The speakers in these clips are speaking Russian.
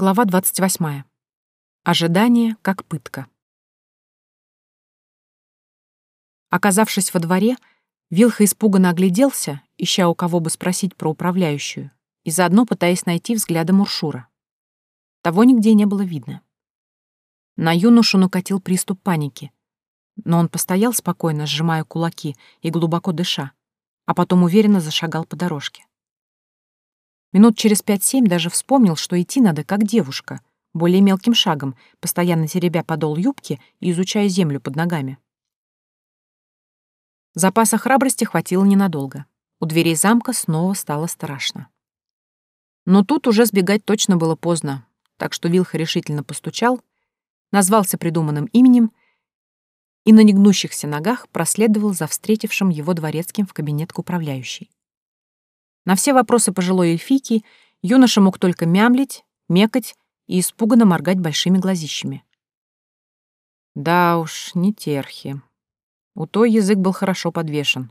Глава 28. Ожидание как пытка. Оказавшись во дворе, Вилха испуганно огляделся, ища у кого бы спросить про управляющую, и заодно пытаясь найти взглядом Уршура. Того нигде не было видно. На юношу накатил приступ паники, но он постоял спокойно, сжимая кулаки и глубоко дыша, а потом уверенно зашагал по дорожке. Минут через пять-семь даже вспомнил, что идти надо как девушка, более мелким шагом, постоянно теребя подол юбки и изучая землю под ногами. Запаса храбрости хватило ненадолго. У дверей замка снова стало страшно. Но тут уже сбегать точно было поздно, так что Вилха решительно постучал, назвался придуманным именем и на негнущихся ногах проследовал за встретившим его дворецким в кабинет к управляющей. На все вопросы пожилой эльфийки юноша мог только мямлить, мекать и испуганно моргать большими глазищами. Да уж, не терхи. У той язык был хорошо подвешен.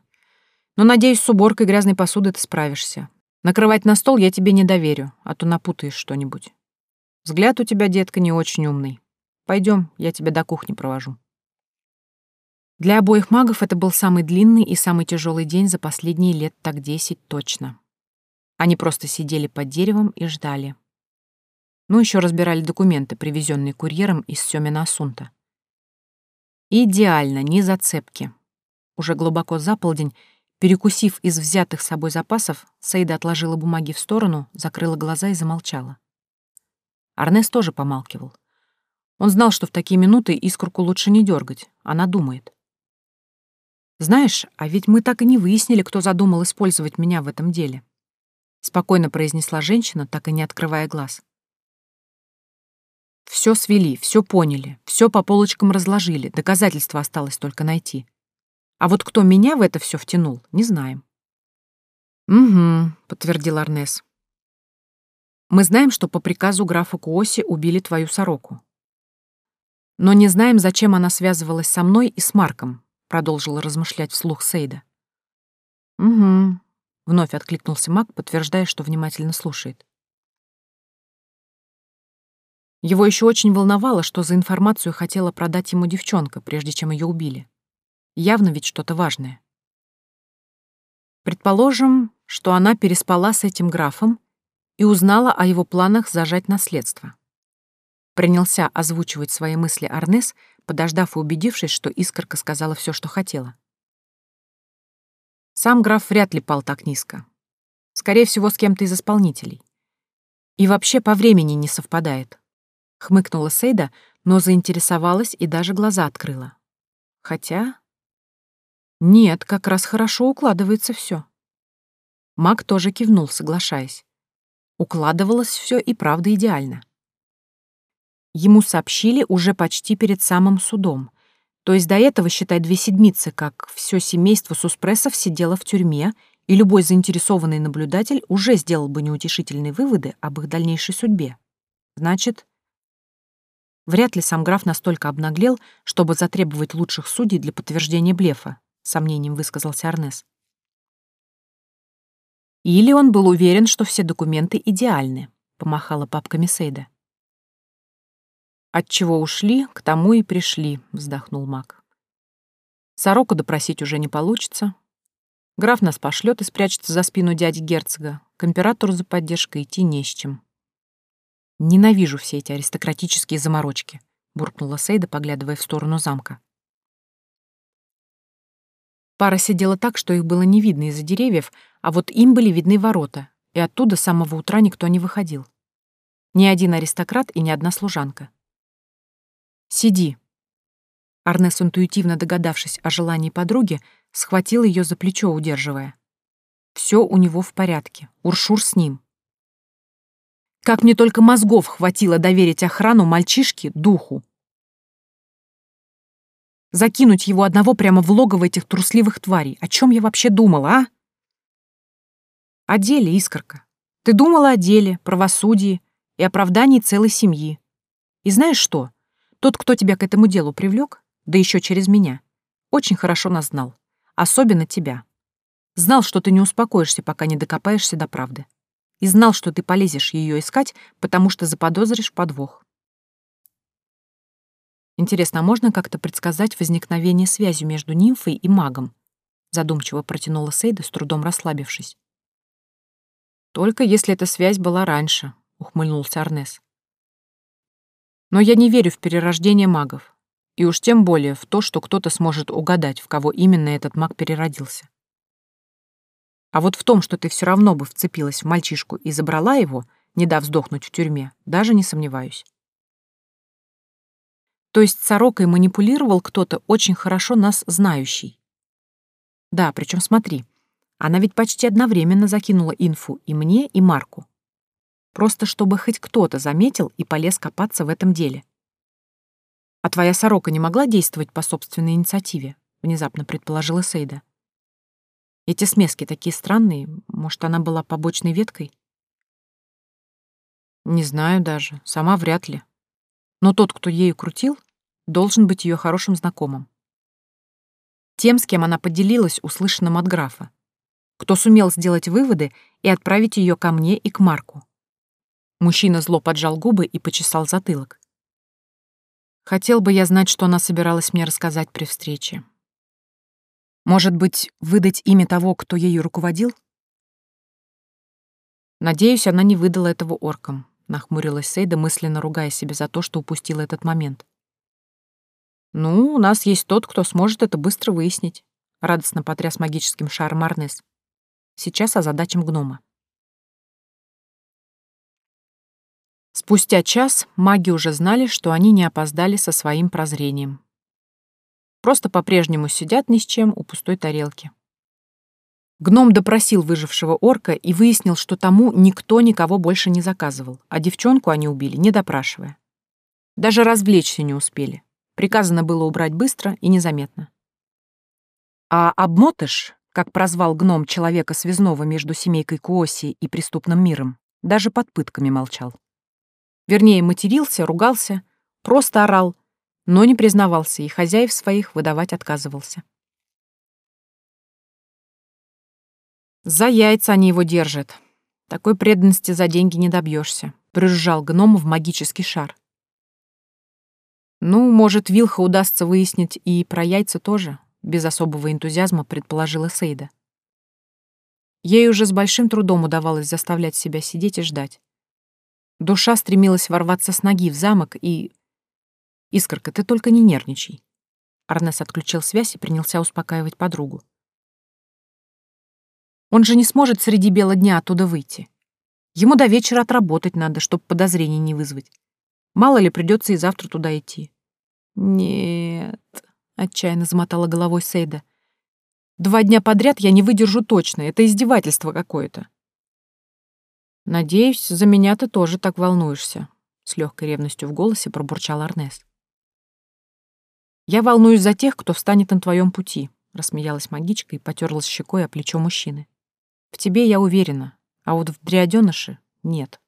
Но, надеюсь, с уборкой грязной посуды ты справишься. Накрывать на стол я тебе не доверю, а то напутаешь что-нибудь. Взгляд у тебя, детка, не очень умный. Пойдем, я тебя до кухни провожу. Для обоих магов это был самый длинный и самый тяжелый день за последние лет так десять точно. Они просто сидели под деревом и ждали. Ну, еще разбирали документы, привезенные курьером из Семена Асунта. Идеально, не зацепки. Уже глубоко за полдень, перекусив из взятых с собой запасов, Саида отложила бумаги в сторону, закрыла глаза и замолчала. Арнес тоже помалкивал. Он знал, что в такие минуты искорку лучше не дергать, она думает. «Знаешь, а ведь мы так и не выяснили, кто задумал использовать меня в этом деле», спокойно произнесла женщина, так и не открывая глаз. Все свели, все поняли, все по полочкам разложили, доказательства осталось только найти. А вот кто меня в это все втянул, не знаем. Угу, подтвердил Арнес. Мы знаем, что по приказу графа Куоси убили твою сороку. Но не знаем, зачем она связывалась со мной и с Марком, продолжила размышлять вслух Сейда. Угу, Вновь откликнулся маг, подтверждая, что внимательно слушает. Его еще очень волновало, что за информацию хотела продать ему девчонка, прежде чем ее убили. Явно ведь что-то важное. Предположим, что она переспала с этим графом и узнала о его планах зажать наследство. Принялся озвучивать свои мысли Арнес, подождав и убедившись, что искорка сказала все, что хотела. Сам граф вряд ли пал так низко. Скорее всего, с кем-то из исполнителей. И вообще по времени не совпадает. Хмыкнула Сейда, но заинтересовалась и даже глаза открыла. Хотя... Нет, как раз хорошо укладывается все. Маг тоже кивнул, соглашаясь. Укладывалось все и правда идеально. Ему сообщили уже почти перед самым судом, то есть до этого, считай, две седмицы, как все семейство Суспрессов сидело в тюрьме, и любой заинтересованный наблюдатель уже сделал бы неутешительные выводы об их дальнейшей судьбе. Значит, вряд ли сам граф настолько обнаглел, чтобы затребовать лучших судей для подтверждения блефа, сомнением высказался Арнес. Или он был уверен, что все документы идеальны, помахала папками Сейда. От чего ушли, к тому и пришли, вздохнул маг. Сороку допросить уже не получится. Граф нас пошлет и спрячется за спину дяди герцога. К императору за поддержкой идти не с чем. Ненавижу все эти аристократические заморочки, буркнула Сейда, поглядывая в сторону замка. Пара сидела так, что их было не видно из-за деревьев, а вот им были видны ворота, и оттуда с самого утра никто не выходил. Ни один аристократ и ни одна служанка. «Сиди». Арнес, интуитивно догадавшись о желании подруги, схватил ее за плечо, удерживая. Все у него в порядке, Уршур с ним. Как мне только мозгов хватило доверить охрану мальчишке духу. Закинуть его одного прямо в логово этих трусливых тварей. О чем я вообще думала, а? О деле, Искорка. Ты думала о деле, правосудии и оправдании целой семьи. И знаешь что? Тот, кто тебя к этому делу привлек, да еще через меня, очень хорошо нас знал. Особенно тебя. Знал, что ты не успокоишься, пока не докопаешься до правды. и знал, что ты полезешь ее искать, потому что заподозришь подвох. Интересно, а можно как-то предсказать возникновение связи между нимфой и магом? Задумчиво протянула Сейда, с трудом расслабившись. Только если эта связь была раньше, ухмыльнулся Арнес. Но я не верю в перерождение магов, и уж тем более в то, что кто-то сможет угадать, в кого именно этот маг переродился. А вот в том, что ты все равно бы вцепилась в мальчишку и забрала его, не дав сдохнуть в тюрьме, даже не сомневаюсь. То есть сорокой манипулировал кто-то очень хорошо нас знающий. Да, причем смотри, она ведь почти одновременно закинула инфу и мне, и Марку. Просто чтобы хоть кто-то заметил и полез копаться в этом деле. А твоя сорока не могла действовать по собственной инициативе, внезапно предположила Сейда. Эти смески такие странные. Может, она была побочной веткой? Не знаю даже. Сама вряд ли. Но тот, кто ею крутил, должен быть ее хорошим знакомым. Тем, с кем она поделилась услышанным от графа. Кто сумел сделать выводы и отправить ее ко мне и к Марку. Мужчина зло поджал губы и почесал затылок. Хотел бы я знать, что она собиралась мне рассказать при встрече. Может быть, выдать имя того, кто ею руководил? Надеюсь, она не выдала этого оркам, нахмурилась Сейда, мысленно ругая себя за то, что упустила этот момент. Ну, у нас есть тот, кто сможет это быстро выяснить, радостно потряс магическим шаром Арнес. Сейчас о задачам гнома. Спустя час маги уже знали, что они не опоздали со своим прозрением. Просто по-прежнему сидят ни с чем у пустой тарелки. Гном допросил выжившего орка и выяснил, что тому никто никого больше не заказывал, а девчонку они убили, не допрашивая. Даже развлечься не успели. Приказано было убрать быстро и незаметно. А обмотыш, как прозвал гном человека связного между семейкой Куоси и преступным миром, даже под пытками молчал. Вернее, матерился, ругался, просто орал, но не признавался и хозяев своих выдавать отказывался. За яйца они его держат. Такой преданности за деньги не добьешься. Прижал гном в магический шар. Ну, может, Вилха удастся выяснить и про яйца тоже, без особого энтузиазма предположила Сейда. Ей уже с большим трудом удавалось заставлять себя сидеть и ждать. Душа стремилась ворваться с ноги в замок и «Искорка, ты только не нервничай». Арнес отключил связь и принялся успокаивать подругу. «Он же не сможет среди бела дня оттуда выйти. Ему до вечера отработать надо, чтобы подозрений не вызвать. Мало ли, придется и завтра туда идти». «Нет», — отчаянно замотала головой Сейда. «Два дня подряд я не выдержу точно. Это издевательство какое-то». «Надеюсь, за меня ты тоже так волнуешься», — с легкой ревностью в голосе пробурчал Арнес. «Я волнуюсь за тех, кто встанет на твоем пути», — рассмеялась магичка и потерлась щекой о плечо мужчины. «В тебе я уверена, а вот в дриадёныше нет».